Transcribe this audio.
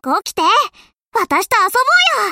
早く起きて。私と遊ぼうよ。